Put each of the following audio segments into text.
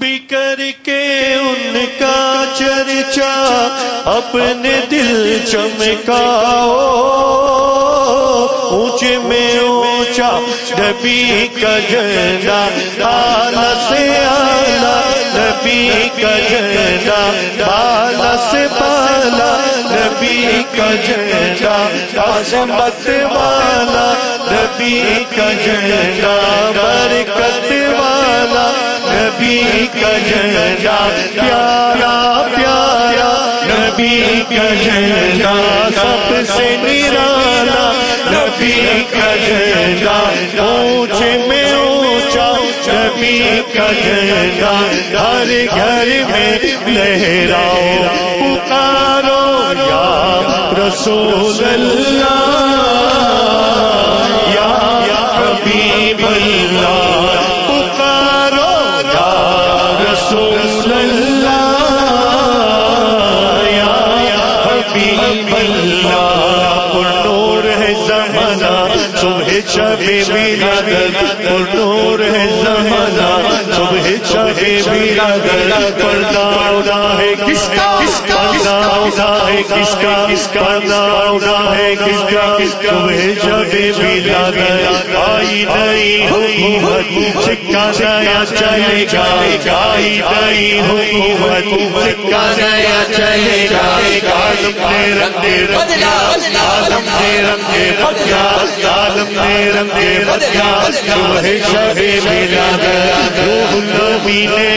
بکر کے ان کا چرچا اپنے دل چمکاؤ۔ اونچے میں اونچا نبی کا جھنڈا آلہ سے آلہ نبی کا جھنڈا بالا سے بالا نبی کا جھنڈا۔ عظمت والا نبی کا جھنڈا، برکت والا نبی کا جھنڈا، پیارا پیارا، نبی کا جھنڈا، سب سے نرالا نبی کا جھنڈا، اونچے میں اونچا نبی کا جھنڈا، ہر گھر میں لہراؤ، پکارو یا رسول اللہ۔ نور ہے زمانہ۔ صبح چبے بلادل پر نور ہے زمانہ۔ صبح چبے بلادل پر دادا ہے کس کا؟ کس کا ہے کس کا؟ کس کا ناؤنا ہے کس کا؟ صبح چبے بلادل آئی نئی حکومت سکہ نیا چلے گا؟ آئی نئی حکومت سکہ نیا چلے گا؟ عالم نے رنگے رکھا عالم نے رنگے رکھا عالم نے رنگے رکھا صبح شبے ملا گیا روح النبی نے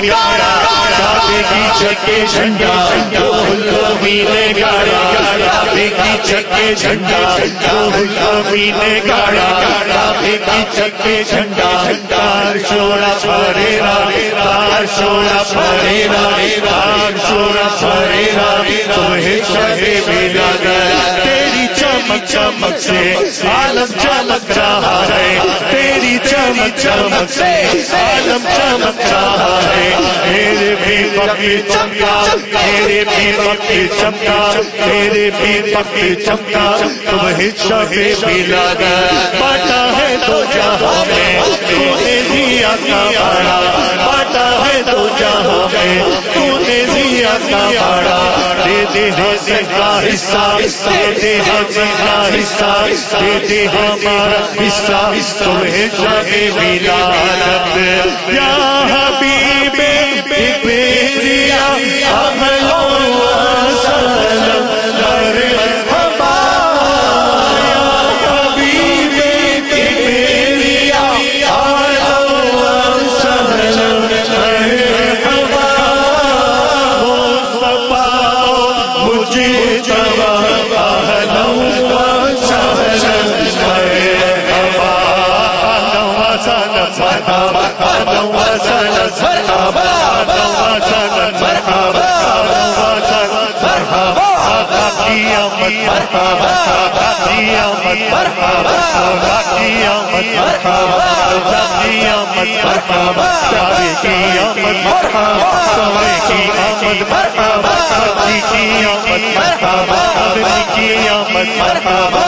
چکے جھنڈا روح النبی گاڑا کعبے کی چکے جھنڈا روح النبی گاڑا کعبے کی چکے جھنڈا تار شورا پھرے رے تار شورا پھرے رے تار شورا پھرے رے تمہیں شبے ملا گیا تیری چمک چمک سے عالم چمک رہا ہے تیری چمک چمک سے عالم چمک رہا ہے پکی چمکا میرے بھی پکی، چمکا، میرے بھی پکی، چمکا، تمہیں شبے ملا گیا باٹا ہے تو جہاں میں تو نے دیا کا بڑا باٹا ہے تو جہاں میں تو نے دیا کا بڑا دے دے ہمیں کا حصہ، دے دے ہمیں کا حصہ، دے دے ہاں ہمارا حصہ۔ تمہیں شبے ملا۔ رب یا حبیب بیریا اہلا و سہلا مرحبا یا حبیب بیریا قیامت مرحبا مرحبا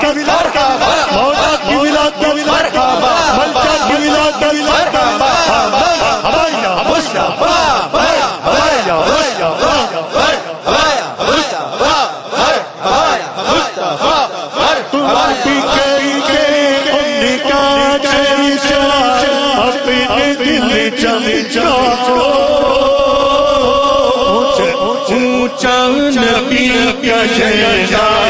کا مرحبا مولا کی ولادت کا ملکہ کی کا ہمارا ہمارا نبی کا